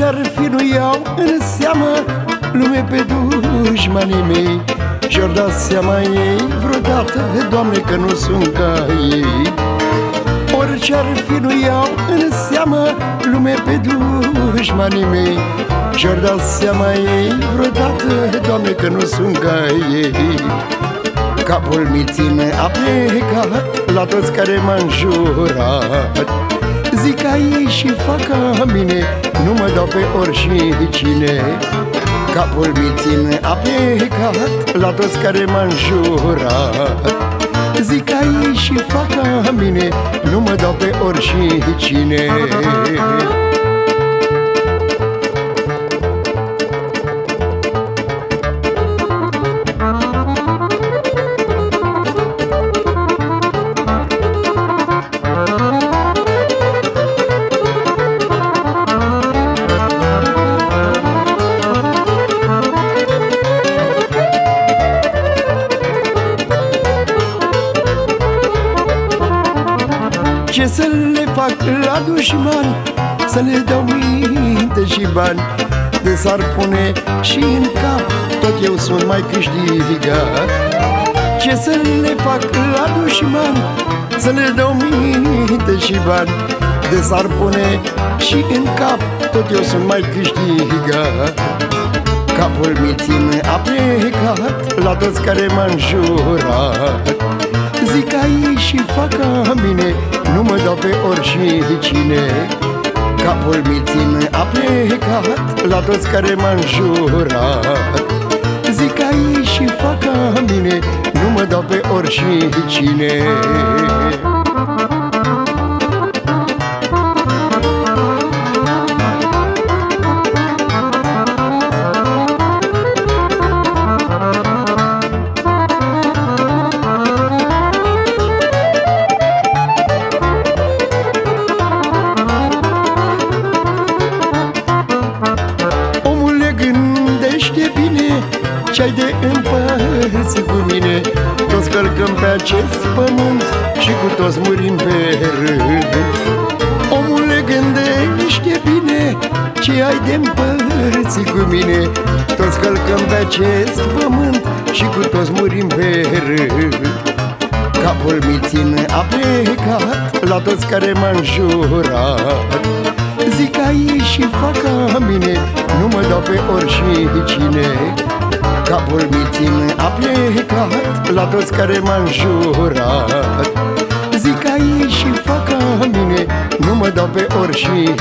Orice-ar fi nu iau în seamă Lume pe dușmanii mei. Și-or dat seama ei vreodată Doamne că nu sunt ca ei. Orice-ar fi nu iau în seamă Lume pe dușmanii mei. Și-or dat seama ei vreodată Doamne că nu sunt ca ei. Capul mi ține a plecat La toți care m-a înjurat Zic ca ei și fac ca mine Nu mă dau pe oricine. Capul mi ține a plecat La toți care m-a înjurat Zic ca ei și fac ca mine Nu mă dau pe oricine Ce să le fac la dușman Să le dau minte și bani. De s-ar pune și în cap Tot eu sunt mai câștigat. Ce să le fac la dușman Să le dau minte și bani. De s-ar pune și în cap Tot eu sunt mai câștigat. Capul mi ține a plecat La toți care m-a înjurat Zic ca ei și fac ca mine Nu mă dau pe oricine Capul mi ține a plecat La toți care m-a înjurat Zic ca ei și fac ca mine Nu mă dau pe oricine Ce-ai de împărțit cu mine? Toți călcăm pe acest pământ Și cu toți murim pe rând. Omule, gândește bine Ce ai de împărțit cu mine? Toți călcăm pe acest pământ Și cu toți murim pe rând. Capul mi ține a plecat La toți care m-a înjurat Zic ca ei și fac ca mine Nu mă dau pe oricine Capul mi ține a plecat La toți care m-a înjurat Zic ca ei și fac ca mine Nu mă dau pe oricine